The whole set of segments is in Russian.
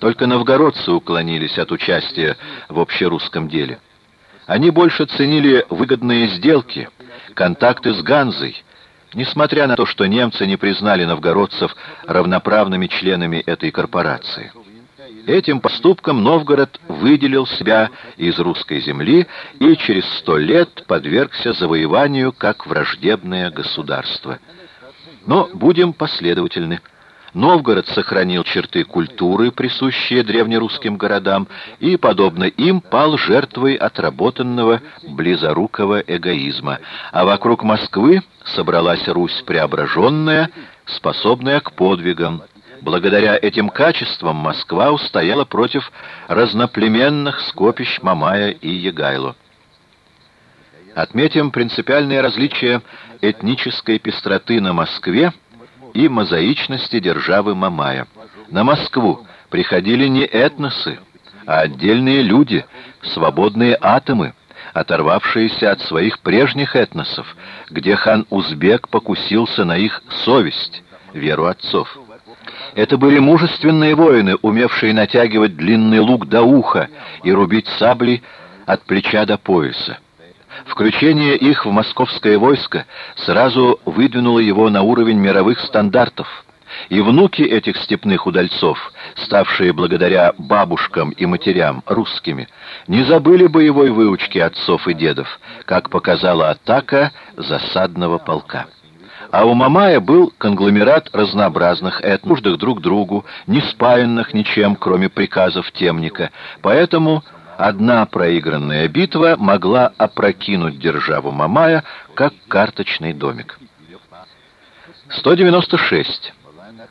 Только новгородцы уклонились от участия в общерусском деле. Они больше ценили выгодные сделки, контакты с Ганзой, несмотря на то, что немцы не признали новгородцев равноправными членами этой корпорации. Этим поступком Новгород выделил себя из русской земли и через сто лет подвергся завоеванию как враждебное государство. Но будем последовательны. Новгород сохранил черты культуры, присущие древнерусским городам, и, подобно им, пал жертвой отработанного близорукого эгоизма. А вокруг Москвы собралась Русь преображенная, способная к подвигам. Благодаря этим качествам Москва устояла против разноплеменных скопищ Мамая и Егайло. Отметим принципиальное различие этнической пестроты на Москве и мозаичности державы Мамая. На Москву приходили не этносы, а отдельные люди, свободные атомы, оторвавшиеся от своих прежних этносов, где хан Узбек покусился на их совесть, веру отцов. Это были мужественные воины, умевшие натягивать длинный лук до уха и рубить сабли от плеча до пояса. Включение их в московское войско сразу выдвинуло его на уровень мировых стандартов, и внуки этих степных удальцов, ставшие благодаря бабушкам и матерям русскими, не забыли боевой выучки отцов и дедов, как показала атака засадного полка. А у Мамая был конгломерат разнообразных этнуждых друг другу, не спаянных ничем, кроме приказов темника, поэтому одна проигранная битва могла опрокинуть державу Мамая, как карточный домик. 196.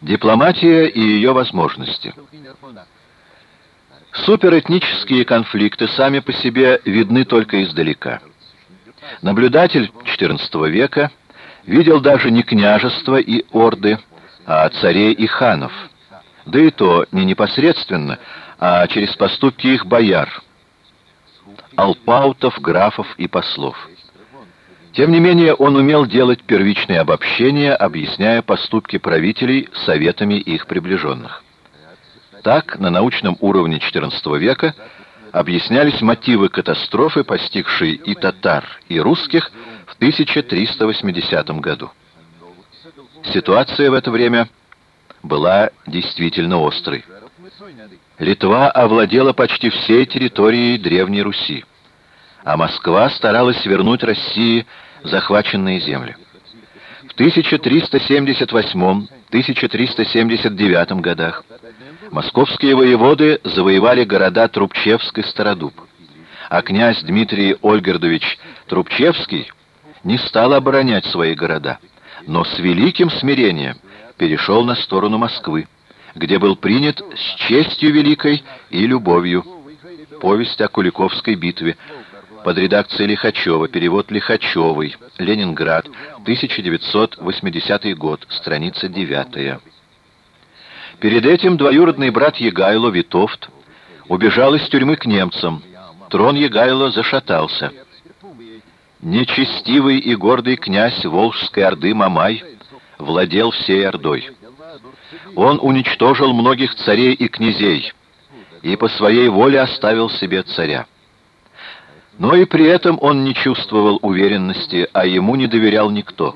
Дипломатия и ее возможности. Суперэтнические конфликты сами по себе видны только издалека. Наблюдатель XIV века видел даже не княжества и орды, а царей и ханов, да и то не непосредственно, а через поступки их бояр – алпаутов, графов и послов. Тем не менее, он умел делать первичные обобщения, объясняя поступки правителей советами их приближенных. Так, на научном уровне XIV века объяснялись мотивы катастрофы, постигшей и татар, и русских в 1380 году. Ситуация в это время была действительно острой. Литва овладела почти всей территорией Древней Руси, а Москва старалась вернуть России захваченные земли. В 1378-1379 годах московские воеводы завоевали города Трубчевск и Стародуб, а князь Дмитрий Ольгердович Трубчевский не стал оборонять свои города, но с великим смирением перешел на сторону Москвы где был принят с честью великой и любовью. Повесть о Куликовской битве. Под редакцией Лихачева. Перевод Лихачевой. Ленинград. 1980 год. Страница 9. Перед этим двоюродный брат Егайло, Витовт, убежал из тюрьмы к немцам. Трон Егайло зашатался. Нечестивый и гордый князь Волжской Орды Мамай владел всей Ордой. Он уничтожил многих царей и князей и по своей воле оставил себе царя. Но и при этом он не чувствовал уверенности, а ему не доверял никто.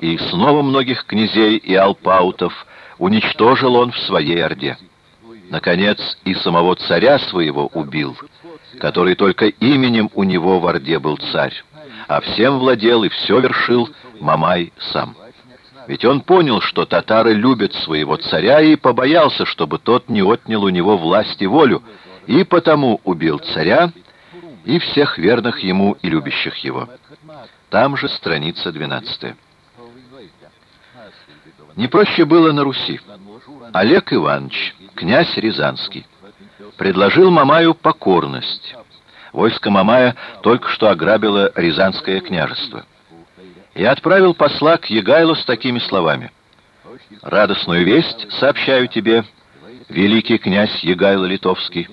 И снова многих князей и алпаутов уничтожил он в своей орде. Наконец, и самого царя своего убил, который только именем у него в орде был царь, а всем владел и все вершил Мамай сам. Ведь он понял, что татары любят своего царя и побоялся, чтобы тот не отнял у него власть и волю, и потому убил царя и всех верных ему и любящих его. Там же страница 12. Не проще было на Руси. Олег Иванович, князь Рязанский, предложил Мамаю покорность. Войско Мамая только что ограбило Рязанское княжество и отправил посла к Егайлу с такими словами. «Радостную весть сообщаю тебе, великий князь Егайло Литовский.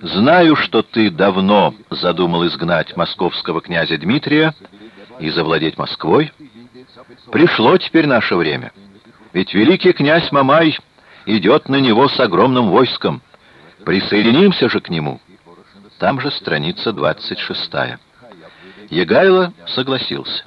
Знаю, что ты давно задумал изгнать московского князя Дмитрия и завладеть Москвой. Пришло теперь наше время. Ведь великий князь Мамай идет на него с огромным войском. Присоединимся же к нему. Там же страница 26. Егайло согласился.